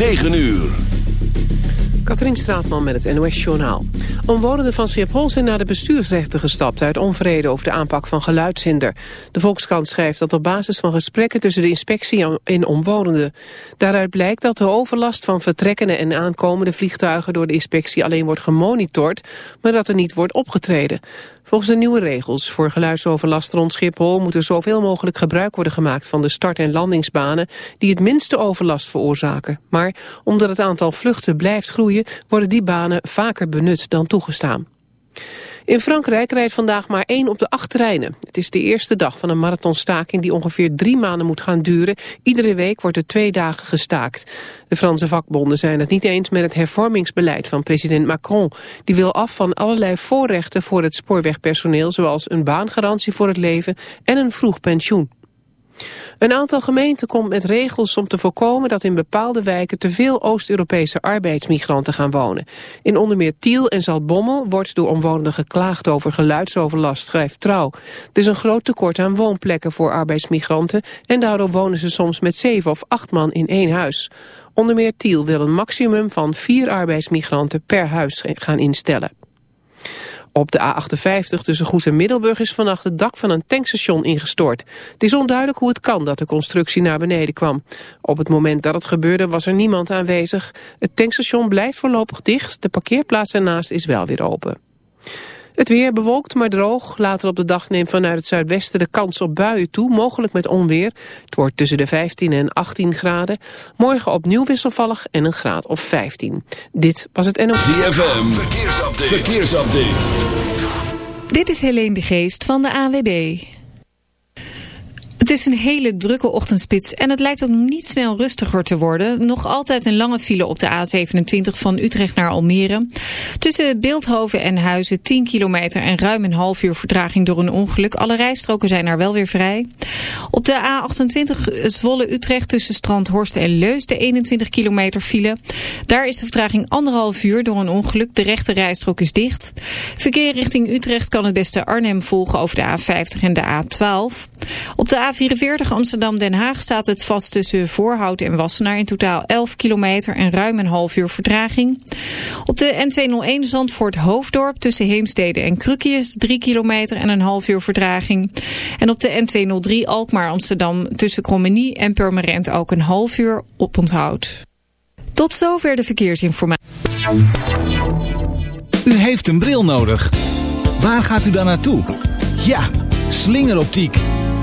9 uur. Katrien Straatman met het NOS-journaal. Omwonenden van Schiphol zijn naar de bestuursrechten gestapt... uit onvrede over de aanpak van geluidshinder. De Volkskrant schrijft dat op basis van gesprekken... tussen de inspectie en omwonenden. Daaruit blijkt dat de overlast van vertrekkende en aankomende vliegtuigen... door de inspectie alleen wordt gemonitord... maar dat er niet wordt opgetreden. Volgens de nieuwe regels voor geluidsoverlast rond Schiphol moet er zoveel mogelijk gebruik worden gemaakt van de start- en landingsbanen die het minste overlast veroorzaken. Maar omdat het aantal vluchten blijft groeien worden die banen vaker benut dan toegestaan. In Frankrijk rijdt vandaag maar één op de acht treinen. Het is de eerste dag van een marathonstaking die ongeveer drie maanden moet gaan duren. Iedere week wordt er twee dagen gestaakt. De Franse vakbonden zijn het niet eens met het hervormingsbeleid van president Macron. Die wil af van allerlei voorrechten voor het spoorwegpersoneel... zoals een baangarantie voor het leven en een vroeg pensioen. Een aantal gemeenten komt met regels om te voorkomen dat in bepaalde wijken te veel Oost-Europese arbeidsmigranten gaan wonen. In onder meer Tiel en Zaltbommel wordt door omwonenden geklaagd over geluidsoverlast, schrijft Trouw. Er is een groot tekort aan woonplekken voor arbeidsmigranten en daardoor wonen ze soms met zeven of acht man in één huis. Onder meer Tiel wil een maximum van vier arbeidsmigranten per huis gaan instellen. Op de A58 tussen Goes en Middelburg is vannacht het dak van een tankstation ingestort. Het is onduidelijk hoe het kan dat de constructie naar beneden kwam. Op het moment dat het gebeurde was er niemand aanwezig. Het tankstation blijft voorlopig dicht. De parkeerplaats ernaast is wel weer open. Het weer bewolkt maar droog. Later op de dag neemt vanuit het zuidwesten de kans op buien toe, mogelijk met onweer. Het wordt tussen de 15 en 18 graden. Morgen opnieuw wisselvallig en een graad of 15. Dit was het NOS. ZFM, verkeersupdate. verkeersupdate. Dit is Helene de Geest van de AWB. Het is een hele drukke ochtendspits en het lijkt ook niet snel rustiger te worden. Nog altijd een lange file op de A27 van Utrecht naar Almere. Tussen Beeldhoven en Huizen 10 kilometer en ruim een half uur vertraging door een ongeluk. Alle rijstroken zijn er wel weer vrij. Op de A28 Zwolle-Utrecht tussen Strandhorst en Leus de 21 kilometer file. Daar is de vertraging anderhalf uur door een ongeluk. De rechte rijstrook is dicht. Verkeer richting Utrecht kan het beste Arnhem volgen over de A50 en de A12. Op de A44 Amsterdam-Den Haag staat het vast tussen Voorhout en Wassenaar. In totaal 11 kilometer en ruim een half uur vertraging. Op de N201 Zandvoort-Hoofddorp tussen Heemstede en Krukjes 3 kilometer en een half uur vertraging. En op de N203 Alkmaar-Amsterdam tussen Krommenie en Purmerend ook een half uur op onthoud. Tot zover de verkeersinformatie. U heeft een bril nodig. Waar gaat u dan naartoe? Ja, slingeroptiek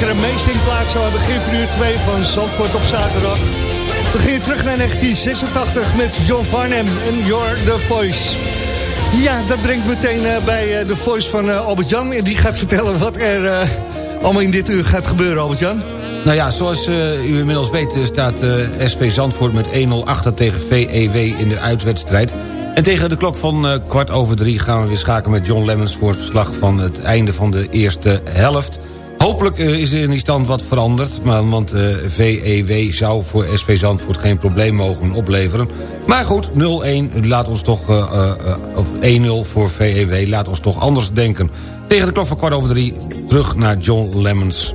Lekkere meezingplaats zo aan het begin van uur 2 van Zandvoort op zaterdag. We beginnen terug naar 1986 met John Farnham en You're The Voice. Ja, dat brengt meteen uh, bij uh, The Voice van uh, Albert-Jan. En die gaat vertellen wat er allemaal in dit uur gaat gebeuren, Albert-Jan. Nou ja, zoals u inmiddels weet staat SV Zandvoort met 1-0 achter tegen VEW in de uitwedstrijd. En tegen de klok van kwart over drie gaan we weer schakelen met John Lemmens... voor het verslag van het einde van de eerste helft... Hopelijk eh, is er in die stand wat veranderd. Maar, want eh, VEW zou voor SV Zandvoort geen probleem mogen opleveren. Maar goed, 0-1 laat ons toch... Uh, of 1-0 voor VEW laat ons toch anders denken. Tegen de klok van kwart over drie terug naar John Lemmens.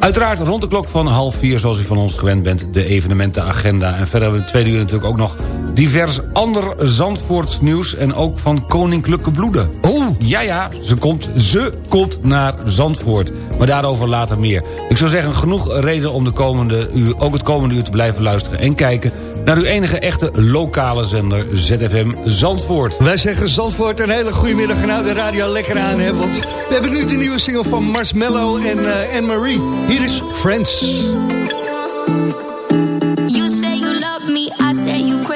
Uiteraard rond de klok van half vier, zoals u van ons gewend bent... de evenementenagenda. En verder hebben we in de tweede uur natuurlijk ook nog... divers ander Zandvoorts nieuws en ook van Koninklijke Bloeden. Oh! Ja, ja, ze komt, ze komt naar Zandvoort. Maar daarover later meer. Ik zou zeggen, genoeg reden om de komende uur, ook het komende uur te blijven luisteren... en kijken naar uw enige echte lokale zender ZFM Zandvoort. Wij zeggen Zandvoort een hele goede middag en nou de radio lekker aan, hè, want we hebben nu de nieuwe single van Marshmello en uh, Anne-Marie. Hier is Friends.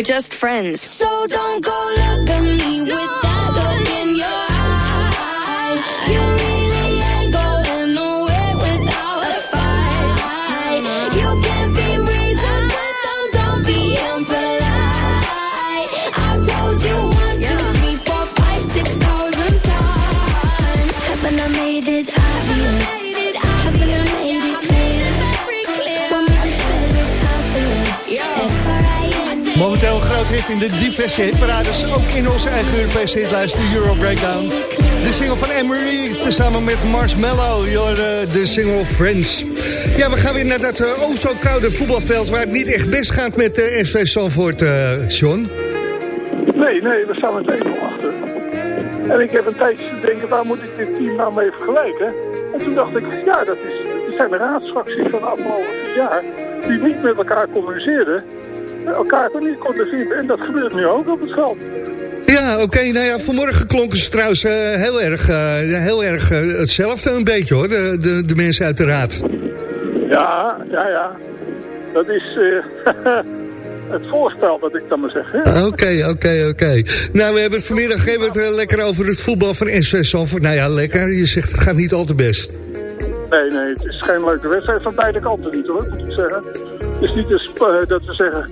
We're just friends. So don't go In de diverse hitparades. Ook in onze eigen Europese hitlijst, de Euro Breakdown. De single van Emery, tezamen met Marshmallow. You're, uh, de single Friends. Ja, we gaan weer naar dat uh, oh zo koude voetbalveld... waar het niet echt best gaat met de uh, SV Salvoort, uh, John. Nee, nee, we staan met 1 achter. En ik heb een tijdje te denken, waar moet ik dit team nou mee vergelijken? En toen dacht ik, ja, dat, is, zijn de raadsfracties van de afgelopen jaar... die niet met elkaar communiceerden elkaar toch niet konden vinden. En dat gebeurt nu ook op het veld. Ja, oké. nou ja, vanmorgen klonken ze trouwens uh, heel erg, uh, heel erg uh, hetzelfde een beetje hoor, de, de, de, mensen uit de raad. Ja, ja, ja. Dat is... het voorspel, dat ik dan maar zeg. hè. Oké, oké, oké. Nou, we hebben het vanmiddag hebben het eh, lekker over het voetbal van SV Zandvoort. Nou ja, lekker. Je zegt het gaat niet al te best. Nee, nee, het is geen leuke wedstrijd van beide kanten niet hoor, moet ik zeggen. Het is niet dus, eh, dat we zeggen,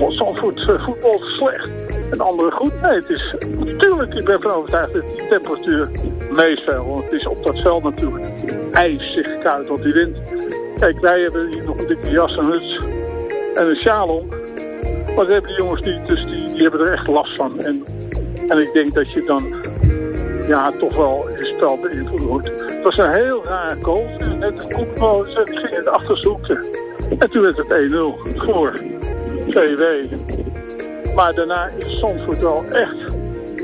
oh, Zandvoort uh, voetbal slecht en anderen goed. Nee, het is, natuurlijk, ik ben van overtuigd dat die temperatuur meespeelt. Want het is op dat veld natuurlijk ijzig koud, want die wind. Kijk, wij hebben hier nog een dikke jas en huts en een sjaal om. Maar ze hebben die jongens niet, dus die, hebben er echt last van. En, en ik denk dat je dan ja, toch wel je spel beïnvloeden wordt. Het was een heel raar goal. Net een koepel, ze gingen het achterzoeken. En toen werd het 1-0 voor VW. Maar daarna is Zandvoort wel echt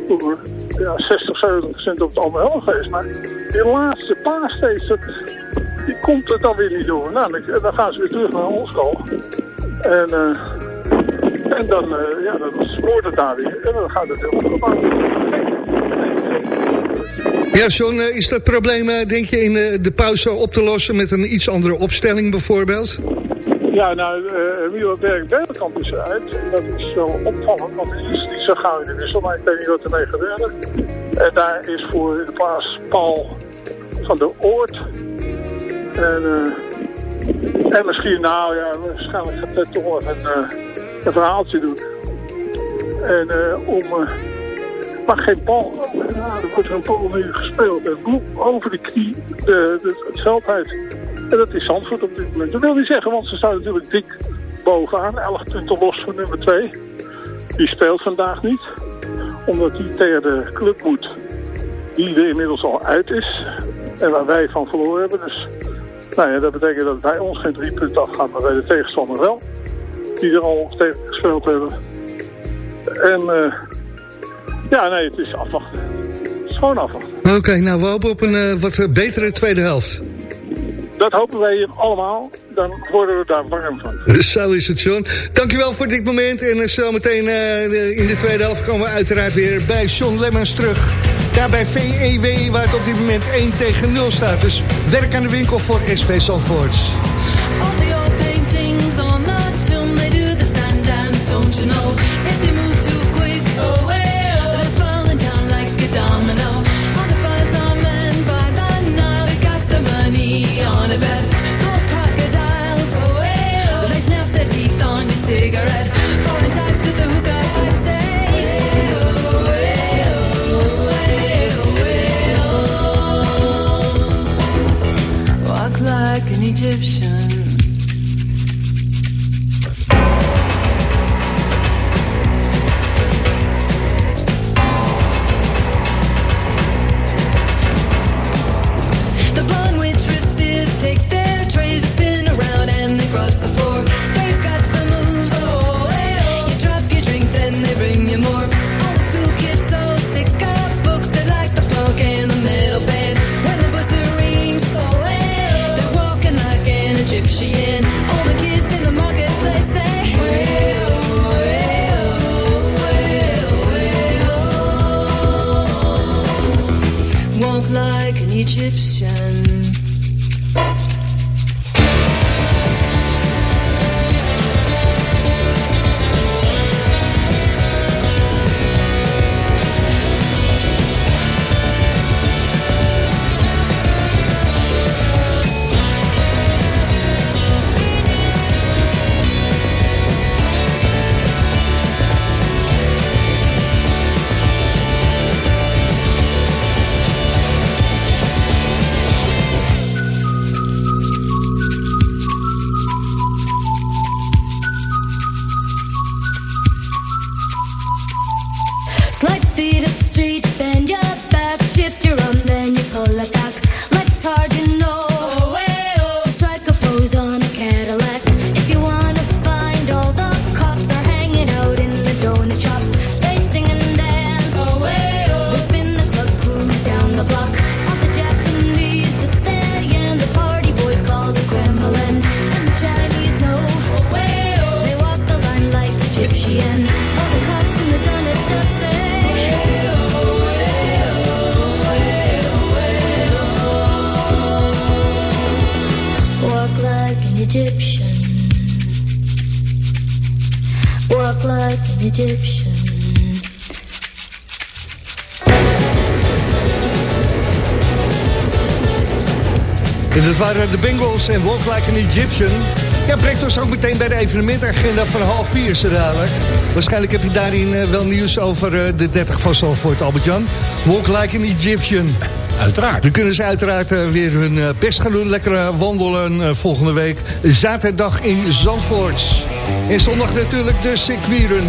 voor ja, 60, 70 procent op het helft geweest. Maar die laatste paar die komt er dan weer niet door. Nou, dan, gaan ze weer terug naar ons. En, eh, en dan, eh, ja, dan spoort het daar weer. En dan gaat het heel goed. Ja, John, eh, is dat probleem, denk je, in de pauze op te lossen... met een iets andere opstelling bijvoorbeeld? Ja, nou, uh, Milo Berg Bergkamp is eruit. Dat is wel opvallend, want hij is niet zo gauw in de wissel. Maar ik weet niet wat ermee gebeurde. En daar is voor de plaats Paul van de Oort. En, eh, en misschien, nou ja, waarschijnlijk gaat hij toch een, eh, een verhaaltje doen. En eh, om... maar geen bal. Er wordt een bal nu gespeeld. En over de knie de, de, het uit. En dat is Zandvoort op dit moment. Dat wil niet zeggen, want ze staan natuurlijk dik bovenaan. 11 punten los voor nummer 2. Die speelt vandaag niet. Omdat die tegen de club moet. Die er inmiddels al uit is. En waar wij van verloren hebben. Dus nou ja, dat betekent dat bij ons geen drie punten afgaan. Maar bij de tegenstander wel. Die er al tegen gespeeld hebben. En eh, ja, nee, het is afwachten. Gewoon afwachten. Oké, nou, we hopen op een eh, wat betere tweede helft. Dat hopen wij allemaal. Dan worden we daar warm van. Zo is het, John. Dankjewel voor dit moment. En uh, zometeen uh, in de tweede helft komen we uiteraard weer bij John Lemmens terug. Daar bij VEW, waar het op dit moment 1 tegen 0 staat. Dus werk aan de winkel voor SV Zandvoort. Like an Egyptian. En Walk Like an Egyptian. Ja, brengt ons ook meteen bij de evenementagenda van half vier zo dadelijk. Waarschijnlijk heb je daarin eh, wel nieuws over eh, de 30 van Zandvoort, Albert-Jan. Walk Like an Egyptian. Uiteraard. Dan kunnen ze uiteraard eh, weer hun best gaan doen. Lekker wandelen volgende week. Zaterdag in Zandvoort. En zondag natuurlijk de circuiren.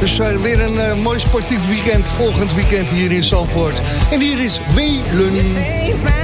Dus weer een mooi sportief weekend. Volgend weekend hier in Zandvoort. En hier is Welen.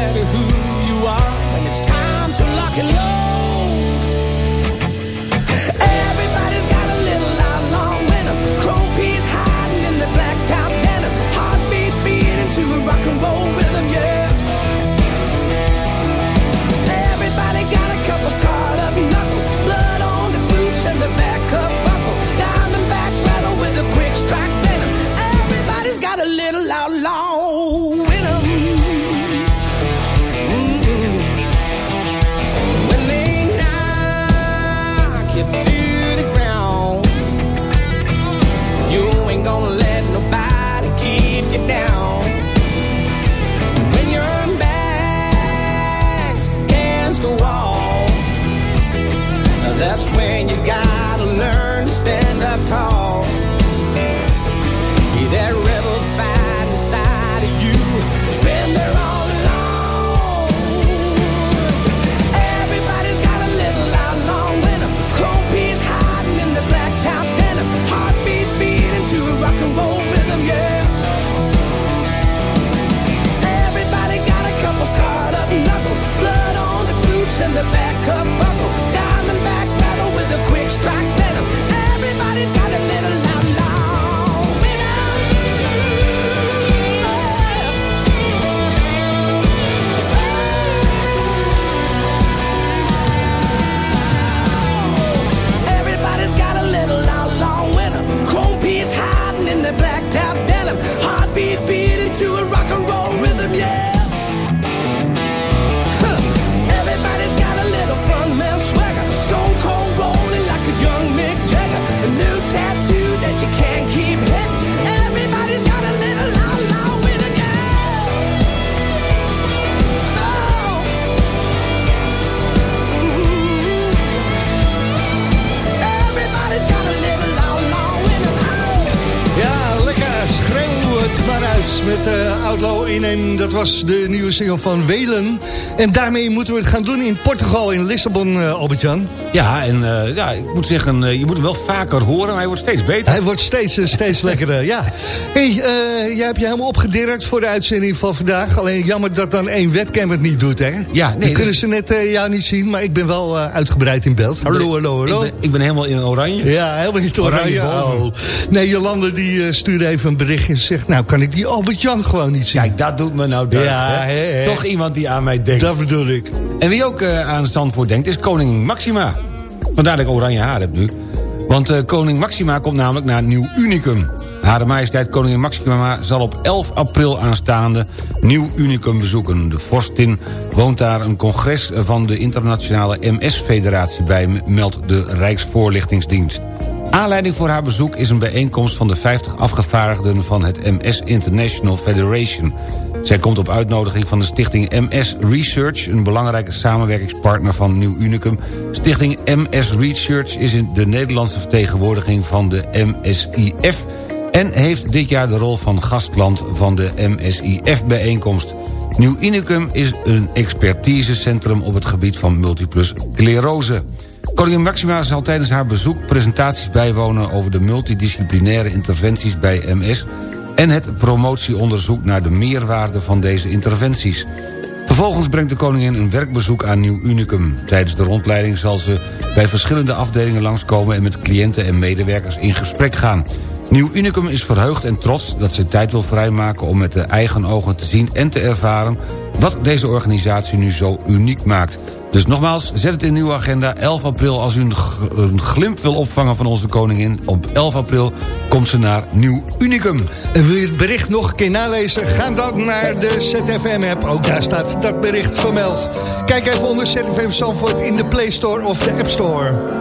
met eh Outlaw in. En dat was de nieuwe single van Welen. En daarmee moeten we het gaan doen in Portugal, in Lissabon, eh, Albert-Jan. Ja, en eh, ja, ik moet zeggen, eh, je moet hem wel vaker horen, maar hij wordt steeds beter. Hij wordt steeds, steeds lekkerder, ja. hey, jij hebt je helemaal opgedirkt voor de uitzending van vandaag. Alleen jammer dat dan één webcam het niet doet, hè? Ja, nee, Dan kunnen dus- ze net jou niet zien, maar ik ben wel uitgebreid in beeld. Hallo, hallo, hallo. Ik ben, ik ben helemaal in oranje. Ja, helemaal niet oranje. Oranje. Oh. Nee, Jolande die stuurde even een berichtje en zegt... nou, kan ik die Albert-Jan gewoon niet zien? Kijk, dat doet me nou deugd, Ja. Toch iemand die aan mij denkt. Dat En wie ook eh, aan Zandvoort denkt, is koningin Maxima. Vandaar dat ik oranje haar heb nu. Want eh, koning Maxima komt namelijk naar Nieuw Unicum. Hare majesteit koningin Maxima zal op 11 april aanstaande Nieuw Unicum bezoeken. De vorstin woont daar een congres van de internationale MS-federatie bij... meldt de Rijksvoorlichtingsdienst. Aanleiding voor haar bezoek is een bijeenkomst van de 50 afgevaardigden van het MS International Federation. Zij komt op uitnodiging van de stichting MS Research... een belangrijke samenwerkingspartner van Nieuw Unicum. Stichting MS Research is de Nederlandse vertegenwoordiging van de MSIF... en heeft dit jaar de rol van gastland van de MSIF-bijeenkomst. Nieuw Unicum is een expertisecentrum op het gebied van multiple sclerose. Koningin Maxima zal tijdens haar bezoek presentaties bijwonen... over de multidisciplinaire interventies bij MS... en het promotieonderzoek naar de meerwaarde van deze interventies. Vervolgens brengt de koningin een werkbezoek aan Nieuw Unicum. Tijdens de rondleiding zal ze bij verschillende afdelingen langskomen... en met cliënten en medewerkers in gesprek gaan. Nieuw Unicum is verheugd en trots dat ze tijd wil vrijmaken... om met de eigen ogen te zien en te ervaren... Wat deze organisatie nu zo uniek maakt. Dus nogmaals, zet het in uw agenda. 11 april, als u een, glimp wil opvangen van onze koningin... op 11 april komt ze naar Nieuw Unicum. En wil je het bericht nog een keer nalezen? Ga dan naar de ZFM-app. Ook daar staat dat bericht vermeld. Kijk even onder ZFM Zandvoort in de Play Store of de App Store.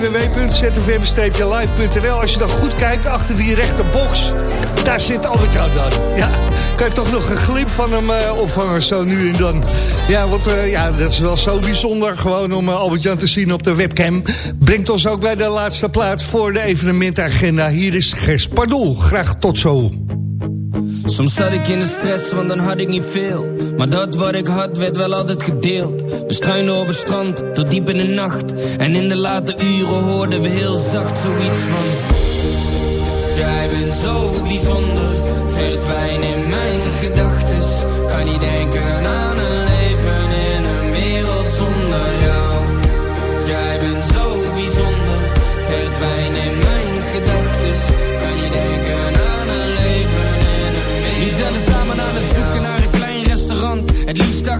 www.zfm-live.nl. Als je dan goed kijkt, achter die rechterbox... daar zit Albert-Jan dan. Ja, kan je toch nog een glimp van hem opvangen zo nu en dan. Ja, want eh, ja, dat is wel zo bijzonder... gewoon om eh, Albert-Jan te zien op de webcam. Brengt ons ook bij de laatste plaat voor de evenementagenda. Hier is Gers Pardoel. Graag tot zo. Soms zat ik in de stress, want dan had ik niet veel. Maar dat wat ik had, werd wel altijd gedeeld. We struinen op het strand, tot diep in de nacht. En in de late uren hoorden we heel zacht zoiets van... Jij bent zo bijzonder, verdwijn in mijn gedachtes. Kan niet denken aan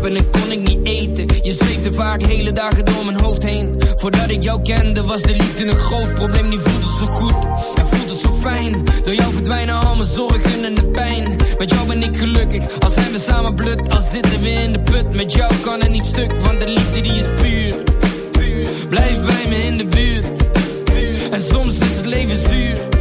Slapen en kon ik niet eten. Je zweefde vaak hele dagen door mijn hoofd heen. Voordat ik jou kende was de liefde een groot probleem. Nu voelt het zo goed en voelt het zo fijn. Door jou verdwijnen al mijn zorgen en de pijn. Met jou ben ik gelukkig, als zijn we samen blut. Als zitten we in de put, met jou kan het niet stuk. Want de liefde die is puur. Blijf bij me in de buurt. En soms is het leven zuur.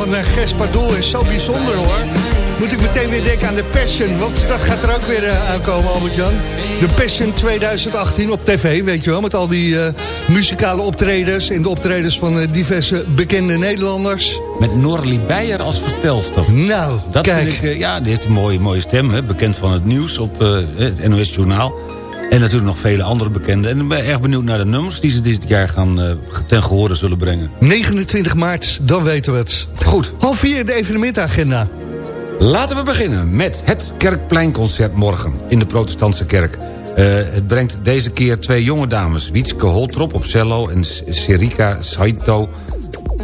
Van uh, Gers Pardoel is zo bijzonder hoor. Moet ik meteen weer denken aan de Passion, want dat gaat er ook weer eh, aankomen Albert-Jan. De Passion 2018 op tv, weet je wel, met al die eh, muzikale optredens... en de optredens van eh, diverse bekende Nederlanders. Met Norlie Beijer als vertelster. Nou, Dat kijk. vind ik, eh, ja, een mooie, mooie stem, hè, bekend van het nieuws op eh, het NOS Journaal. En natuurlijk nog vele andere bekenden. En ik ben erg benieuwd naar de nummers die ze dit jaar gaan eh, ten gehore zullen brengen. 29 maart, dan weten we het. Goed. Half vier de evenementagenda. Laten we beginnen met het Kerkpleinconcert morgen in de protestantse kerk. Eh, het brengt deze keer twee jonge dames. Wietske Holtrop op cello en Serika Saito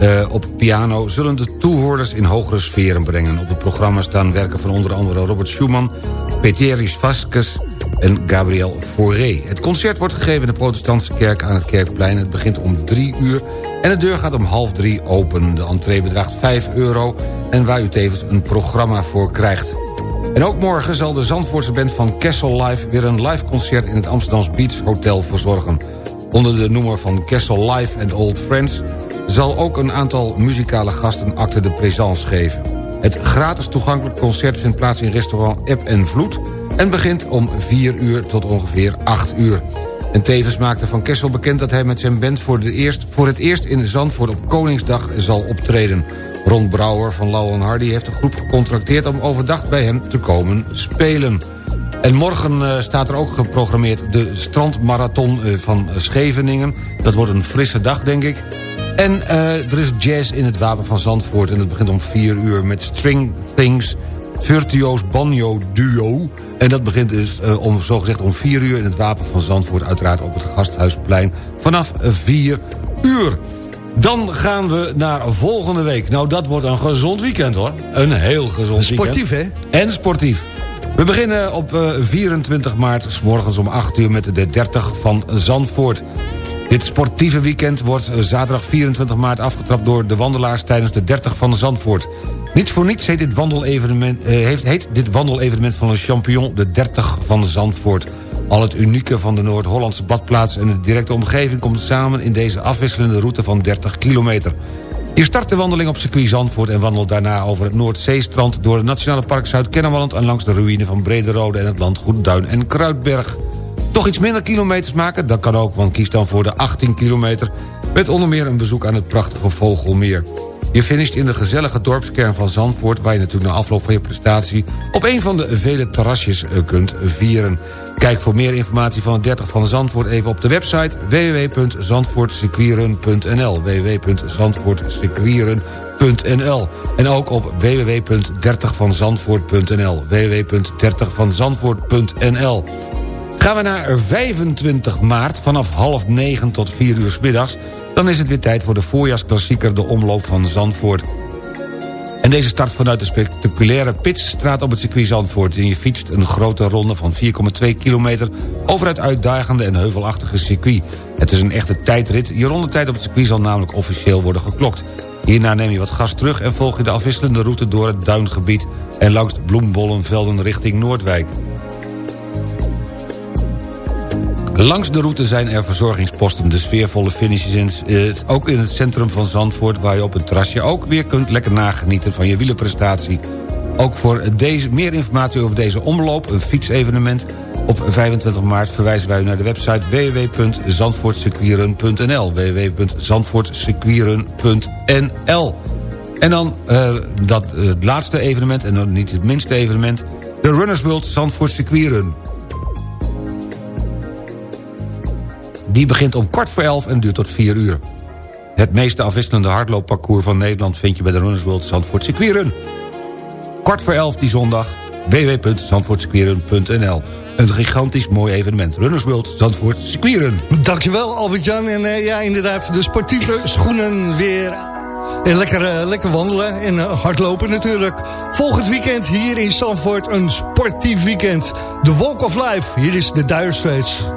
eh, op piano... zullen de toehoorders in hogere sferen brengen. Op het programma staan werken van onder andere Robert Schumann... Peteris Vasquez en Gabriel Fauré. Het concert wordt gegeven in de protestantse kerk aan het Kerkplein. Het begint om drie uur en de deur gaat om half drie open. De entree bedraagt 5 euro en waar u tevens een programma voor krijgt. En ook morgen zal de Zandvoortse band van Kessel Live... weer een live concert in het Amsterdams Beach Hotel verzorgen. Onder de noemer van Kessel Live and Old Friends... zal ook een aantal muzikale gasten acte de présence geven. Het gratis toegankelijk concert vindt plaats in restaurant Eb en Vloed... en begint om 4 uur tot ongeveer 8 uur. En tevens maakte Van Kessel bekend dat hij met zijn band... voor, de eerst, voor het eerst in Zandvoort op Koningsdag zal optreden. Ron Brouwer van Lauw Hardy heeft de groep gecontracteerd... om overdag bij hem te komen spelen. En morgen eh, staat er ook geprogrammeerd de strandmarathon eh, van Scheveningen. Dat wordt een frisse dag, denk ik. En eh, er is jazz in het Wapen van Zandvoort... en het begint om 4 uur met String Things... Virtuoos Banjo Duo. En dat begint dus eh, om, zogezegd om 4 uur in het Wapen van Zandvoort... uiteraard op het Gasthuisplein vanaf 4 uur. Dan gaan we naar volgende week. Nou, dat wordt een gezond weekend, hoor. Een heel gezond Sportief, weekend. En sportief. We beginnen op eh, 24 maart, s morgens om 8 uur... met de 30 van Zandvoort. Dit sportieve weekend wordt eh, zaterdag 24 maart afgetrapt... door de wandelaars tijdens de 30 van Zandvoort. Niet voor niets heet dit wandelevenement, eh, heeft, heet dit wandelevenement van een champignon... de 30 van Zandvoort. Al het unieke van de Noord-Hollandse badplaats... en de directe omgeving komt samen in deze afwisselende route van 30 kilometer. Je start de wandeling op circuit Zandvoort... en wandelt daarna over het Noordzeestrand... door het Nationale Park Zuid-Kennemerland... en langs de ruïne van Brederode en het landgoed Duin en Kruidberg. Toch iets minder kilometers maken? Dat kan ook, want kies dan voor de 18 kilometer... met onder meer een bezoek aan het prachtige Vogelmeer. Je finisht in de gezellige dorpskern van Zandvoort... waar je natuurlijk na afloop van je prestatie... op een van de vele terrasjes eh, kunt vieren. Kijk voor meer informatie van het 30 van Zandvoort even op de website www.zandvoortsequieren.nl www.zandvoortsequieren.nl En ook op www.30vanzandvoort.nl www.30vanzandvoort.nl Gaan we naar 25 maart vanaf half negen tot 4 uur 's middags... dan is het weer tijd voor de voorjaarsklassieker De Omloop van Zandvoort. En deze start vanuit de spectaculaire Pitsstraat op het circuit Zandvoort. En je fietst een grote ronde van 4,2 kilometer... over het uitdagende en heuvelachtige circuit. Het is een echte tijdrit. Je rondetijd op het circuit zal namelijk officieel worden geklokt. Hierna neem je wat gas terug en volg je de afwisselende route door het duingebied... en langs de bloembollenvelden richting Noordwijk. Langs de route zijn er verzorgingsposten. De sfeervolle finishes in, eh, ook in het centrum van Zandvoort... waar je op een terrasje ook weer kunt lekker nagenieten van je wielerprestatie. Ook voor deze, meer informatie over deze omloop, een fietsevenement... op 25 maart verwijzen wij u naar de website www.zandvoortsequieren.nl www.zandvoortsequieren.nl En dan uh, dat, uh, het laatste evenement, en dan niet het minste evenement... de Runners World Zandvoort. Die begint om kwart voor elf en duurt tot vier uur. Het meeste afwisselende hardloopparcours van Nederland... vind je bij de Runners World Zandvoort. Kwart voor elf die zondag, www.zandvoortsequieren.nl Een gigantisch mooi evenement. Runners World Zandvoort Circuitrun. Dankjewel Albert-Jan. En uh, ja, inderdaad, de sportieve schoenen weer... En lekker, uh, lekker wandelen en uh, hardlopen natuurlijk. Volgend weekend hier in Zandvoort een sportief weekend. The Walk of Life, hier is de Dire.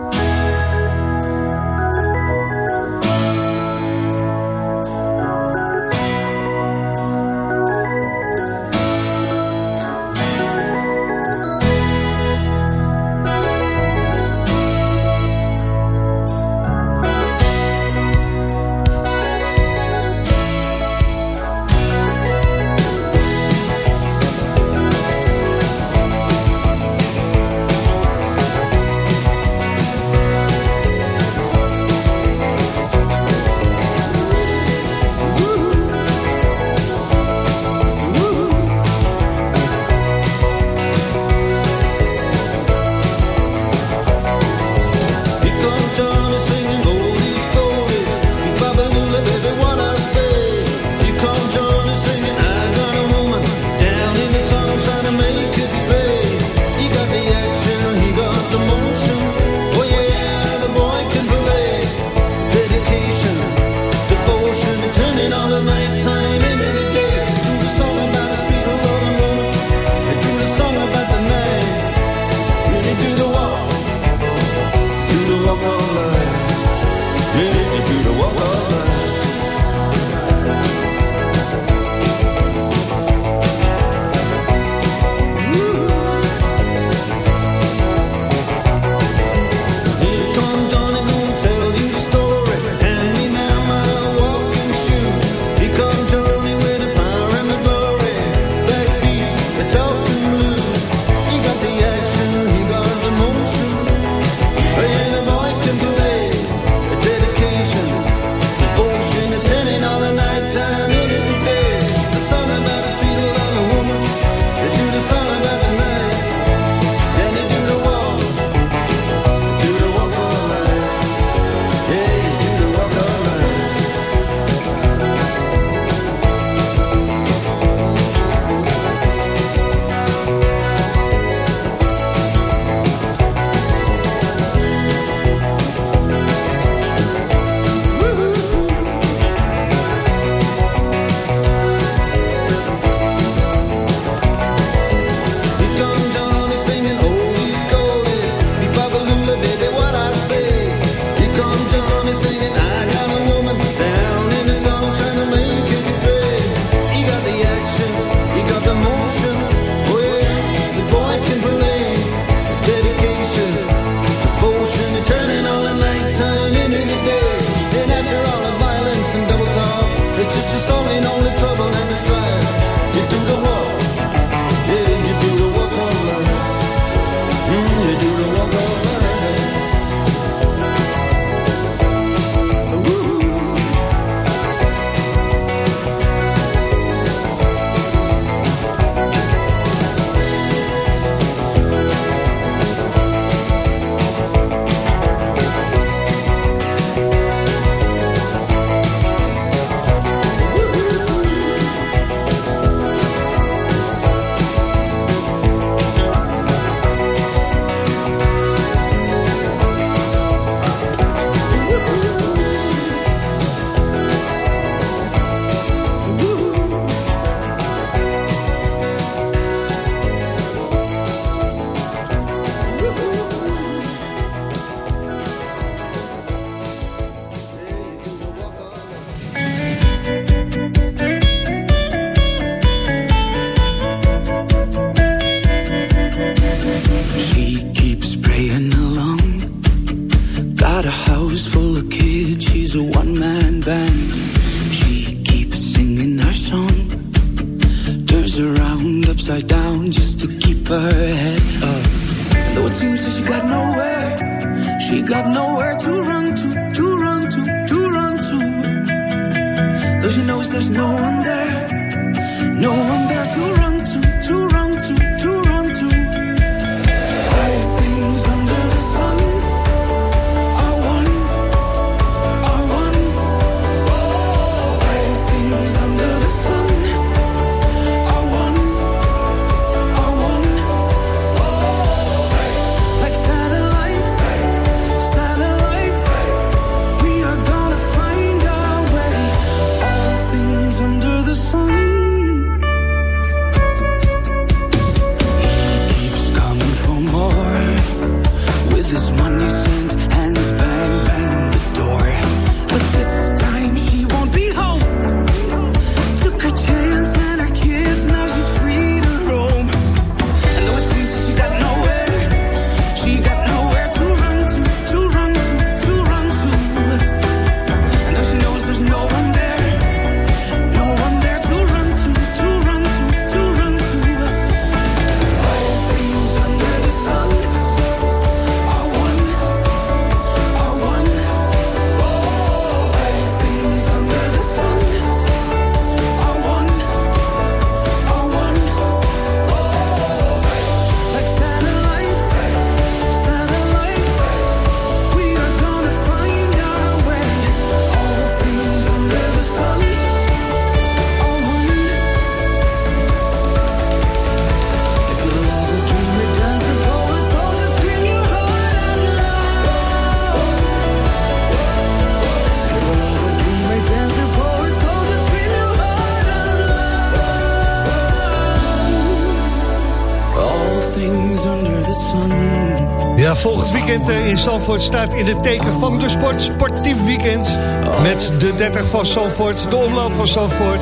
Zandvoort staat in het teken van de sport. Sportief weekend. Met de 30 van Zandvoort, de omloop van Zandvoort.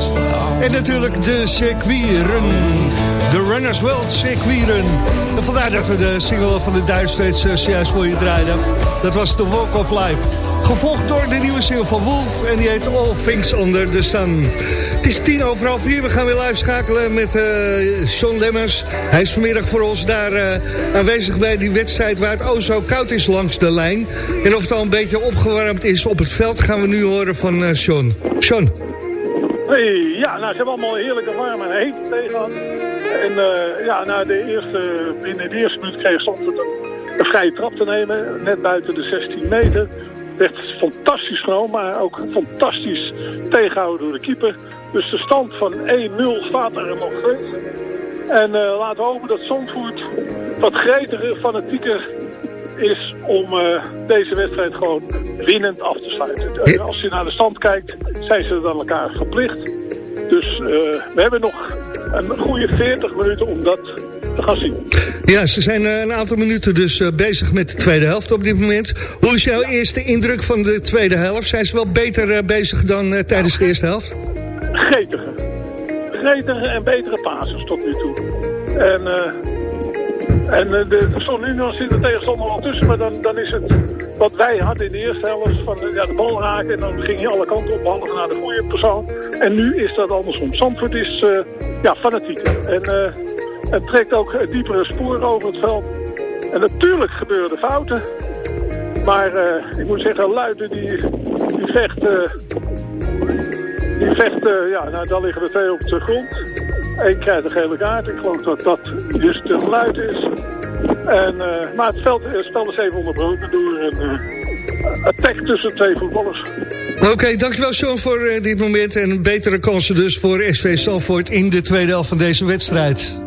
En natuurlijk de circuitrun. De Runners World circuitrun. En vandaar dat we de single van de Duitsers uh, zojuist voor je draaiden. Dat was The Walk of Life. Gevolgd door de nieuwe single van Wolf. En die heet All Things Under the Sun. Het is tien over half vier. We gaan weer live schakelen met eh Sean Lemmers. Hij is vanmiddag voor ons daar eh, aanwezig bij die wedstrijd... waar het oh zo koud is langs de lijn. En of het al een beetje opgewarmd is op het veld... gaan we nu horen van eh Sean. Hey, ja, nou, ze hebben allemaal heerlijke warm en heet tegenaan. En eh, ja, na de eerste, binnen de eerste minuut kreeg Zandvoort een vrije trap te nemen. Net buiten de 16 meter. Werd fantastisch genomen, maar ook fantastisch tegenhouden door de keeper. Dus de stand van 1-0 staat er nog steeds. En eh, laten we hopen dat Zandvoort wat gretiger, fanatieker is om eh, deze wedstrijd gewoon winnend af te sluiten. Als je naar de stand kijkt, zijn ze het aan elkaar verplicht. Dus eh, we hebben nog een goede 40 minuten om dat te gaan zien. Ja, ze zijn eh, een aantal minuten dus eh, bezig met de tweede helft op dit moment. Hoe is jouw eerste indruk van de tweede helft? Zijn ze wel beter eh, bezig dan tijdens de eerste helft? Gretige. Gretige en betere passes tot nu toe. En, en de, zo nu nog zit de tegenstander al tussen, maar dan, dan is het wat wij hadden in de eerste helft. Van ja, de bal raken en dan ging je alle kanten op, behalve naar de goede persoon. En nu is dat andersom. Zandvoort is ja, fanatieker. En het trekt ook diepere sporen over het veld. En natuurlijk gebeuren fouten. Maar eh, ik moet zeggen, Luiten die, die vecht... eh, die vecht, eh, ja, nou, dan liggen er twee op de grond. Eén krijgt een gele kaart. Ik geloof dat dat dus te luid is. En, maar het, veld, het spel is even onderbroken door een attack tussen twee voetballers. Oké, dankjewel Sean voor dit moment. En betere kansen dus voor SV Salvoort in de tweede helft van deze wedstrijd.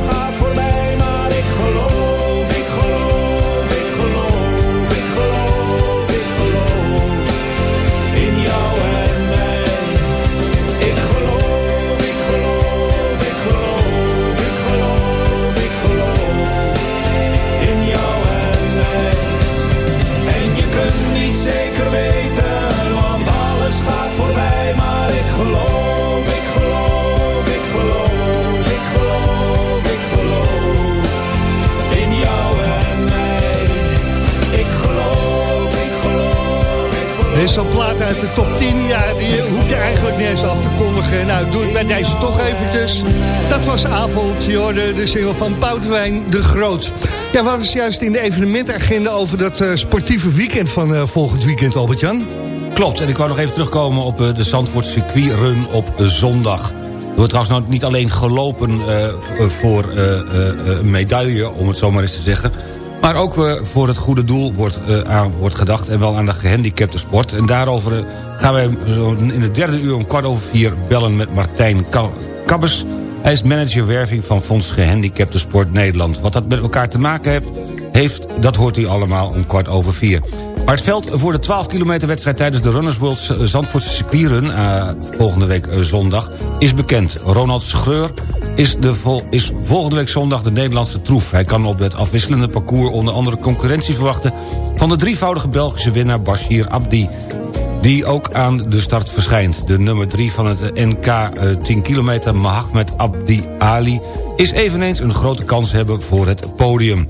Want alles de top 10, ja, die hoef je eigenlijk niet eens af te kondigen. Nou, doe het bij deze toch eventjes. Dat was avond, je de single van Boudewijn de Groot. Ja, wat is juist in de evenementagenda over dat eh, sportieve weekend van eh, volgend weekend, Albert-Jan? Klopt, en ik wou nog even terugkomen op eh, de Zandvoort circuitrun op zondag. Er wordt trouwens nou niet alleen gelopen voor een medaille, om het zo maar eens te zeggen... maar ook eh, voor het goede doel wordt, eh, aan wordt gedacht... en wel aan de gehandicapte sport. En daarover eh, gaan wij in het derde uur om kwart over vier... bellen met Martijn Ka- Kabbers. Hij is manager werving van Fonds Gehandicapte Sport Nederland. Wat dat met elkaar te maken heeft, heeft dat hoort u allemaal om kwart over vier. Maar het veld voor de 12 kilometer wedstrijd tijdens de Runners World Zandvoortse circuitrun... volgende week zondag, is bekend. Ronald Schreur is, de vol- is volgende week zondag de Nederlandse troef. Hij kan op het afwisselende parcours onder andere concurrentie verwachten... van de drievoudige Belgische winnaar Bashir Abdi die ook aan de start verschijnt. De nummer 3 van het NK eh, 10 kilometer, Mahamed Abdi Ali... is eveneens een grote kans hebben voor het podium.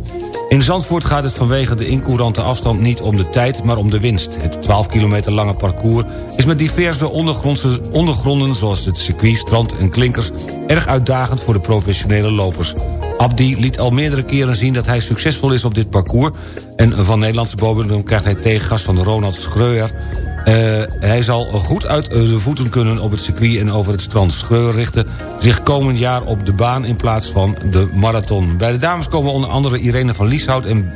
In Zandvoort gaat het vanwege de incourante afstand niet om de tijd, maar om de winst. Het 12 kilometer lange parcours is met diverse ondergronden... zoals het circuit, strand en klinkers, erg uitdagend voor de professionele lopers. Abdi liet al meerdere keren zien dat hij succesvol is op dit parcours... en van Nederlandse bodem krijgt hij tegengas van Ronald Schreuer... Uh, hij zal goed uit de voeten kunnen op het circuit en over het strand. Schreuer richtte zich komend jaar op de baan in plaats van de marathon. Bij de dames komen onder andere Irene van Lieshout en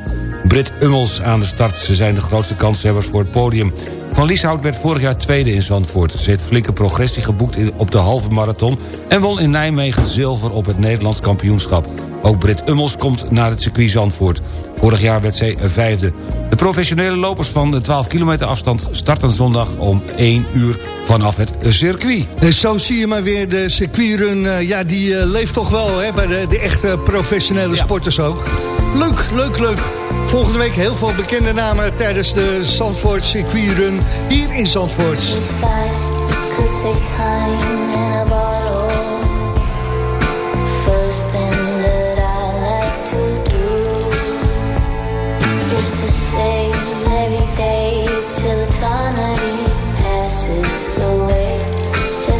Brit Ummels aan de start. Ze zijn de grootste kanshebbers voor het podium. Van Lieshout werd vorig jaar tweede in Zandvoort. Ze heeft flinke progressie geboekt op de halve marathon... en won in Nijmegen zilver op het Nederlands kampioenschap. Ook Brit Ummels komt naar het circuit Zandvoort. Vorig jaar werd zij vijfde. De professionele lopers van de 12 kilometer afstand... starten zondag om 1 uur vanaf het circuit. En zo zie je maar weer, de circuitrun, uh, ja, die uh, leeft toch wel hè, bij de, de echte professionele ja. sporters ook. Leuk, leuk, leuk. Volgende week heel veel bekende namen tijdens de Zandvoort circuitrun hier in Zandvoort.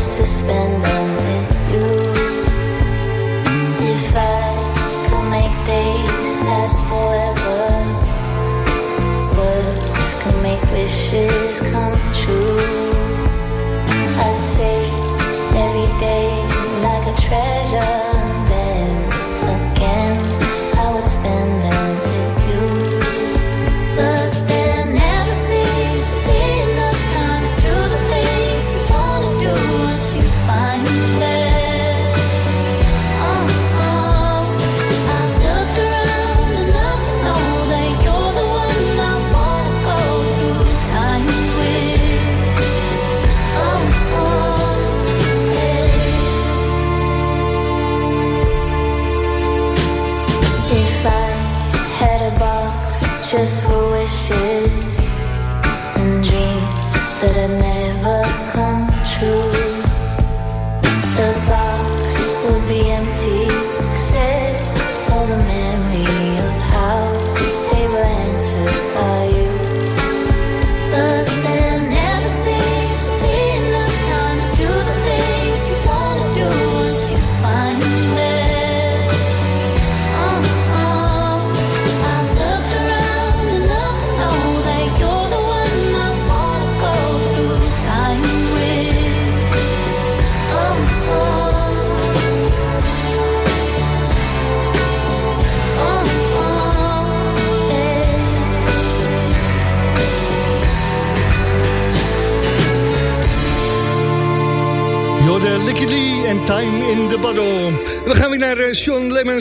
To spend them with you. If I could make days last forever, wishes come true.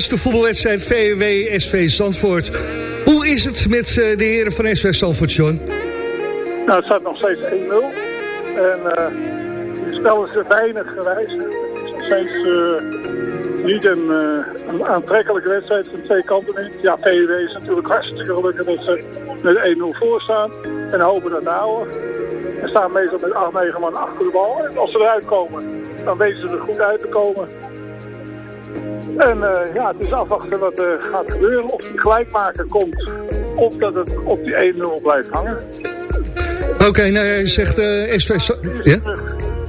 De voetbalwedstrijd VW SV Zandvoort. Hoe is het met eh, de heren van SV Zandvoort, Sean? Nou, het staat nog steeds 1-0. En eh het spel is er weinig gewijzigd. Het is nog steeds eh, niet een, een aantrekkelijke wedstrijd van twee kanten in. Ja, PW is natuurlijk hartstikke gelukkig dat ze met 1-0 voor staan. En hopen dat houden. En staan meestal met 8, 9 man achter de bal. En als ze eruit komen, dan weten ze er goed uit te komen. En eh, ja, het is afwachten wat er gaat gebeuren. Of die gelijkmaker komt, of dat het op die 1-0 blijft hangen. Oké, nou jij zegt eh, SV... Zo- ja?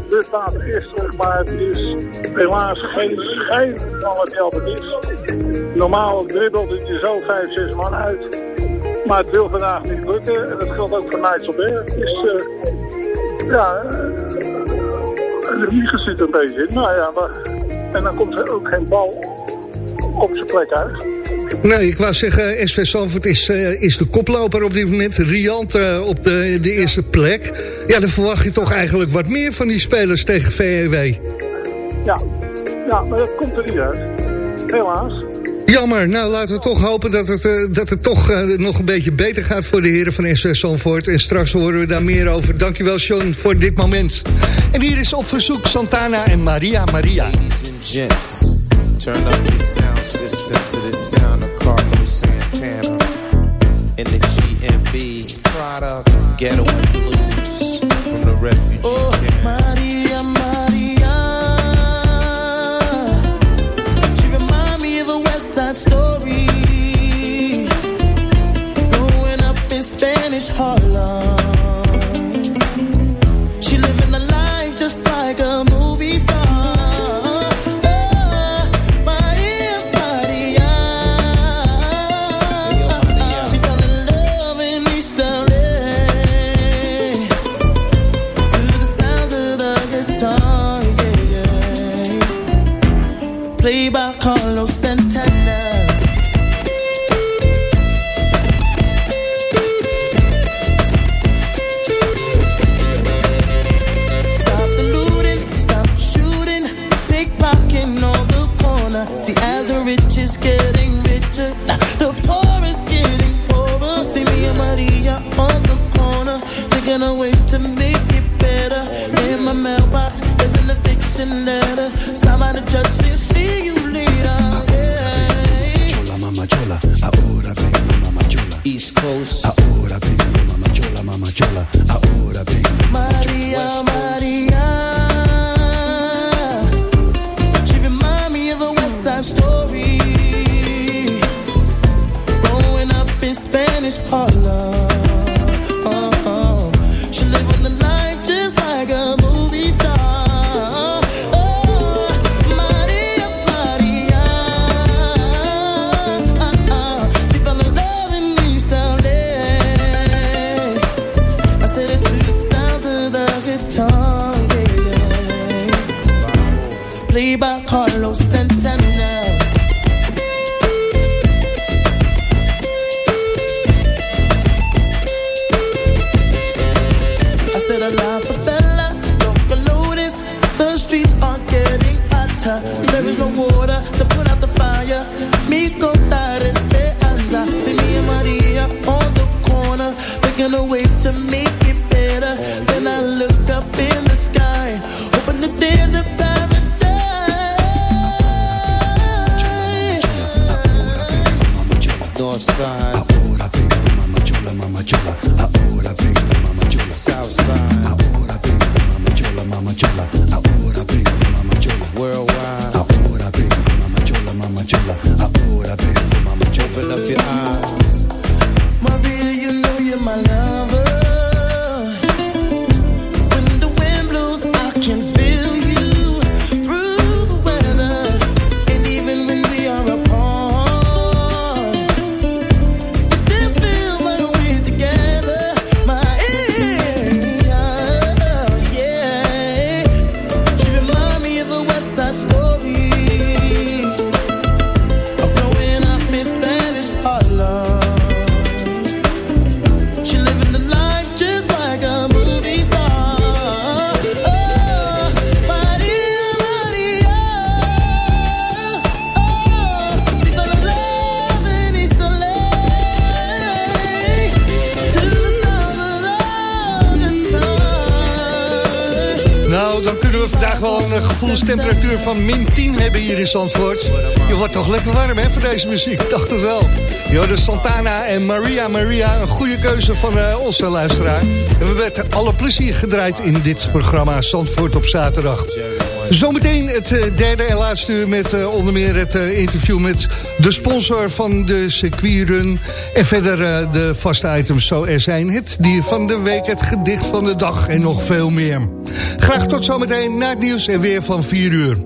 Dus later is terug, maar het is helaas geen schijn van wat altijd is. Normaal dribbelt het je zo 5, 6 man uit. Maar het wil vandaag niet lukken. En dat geldt ook voor Nijsselberg. Het is, eh, ja, de vliegen zit een beetje in. Nou ja, maar, en dan komt er ook geen bal op zijn plek uit. Nee, ik wou zeggen, SV Zandvoort is, eh, is de koploper op dit moment. Riant eh, op de, de eerste plek. Ja, dan verwacht je toch eigenlijk wat meer van die spelers tegen VEW. Ja, ja maar dat komt er niet uit. Helaas. Jammer, nou laten we toch hopen dat het, eh, dat het toch eh, nog een beetje beter gaat voor de heren van SV Zandvoort. En straks horen we daar meer over. Dankjewel Sean voor dit moment. En hier is op verzoek Santana en Maria Maria. gents, turn up your sound system to the sound of Carlos Santana in the GMB product. And Blues from the refugee rich is getting richer. The poor is getting poorer. See me and Maria on the corner, thinking of ways to make it better. In my mailbox, there's an eviction letter. Somebody just the see you later. Chola, ahora mama, chola. East Coast, ahora mama, chola, mama, chola, ahora Maria, van min 10 hebben hier in Zandvoort. Je wordt toch lekker warm hè, van deze muziek, dacht het wel. Jorden Santana en Maria Maria, een goede keuze van eh, onze luisteraar. En we werden alle plezier gedraaid in dit programma Zandvoort op zaterdag. Zometeen het eh, derde en laatste uur met eh, onder meer het interview met de sponsor van de circuitrun. En verder de vaste items zo er zijn. Het dier van de week, het gedicht van de dag en nog veel meer. Graag tot zometeen na het nieuws en weer van 4 uur.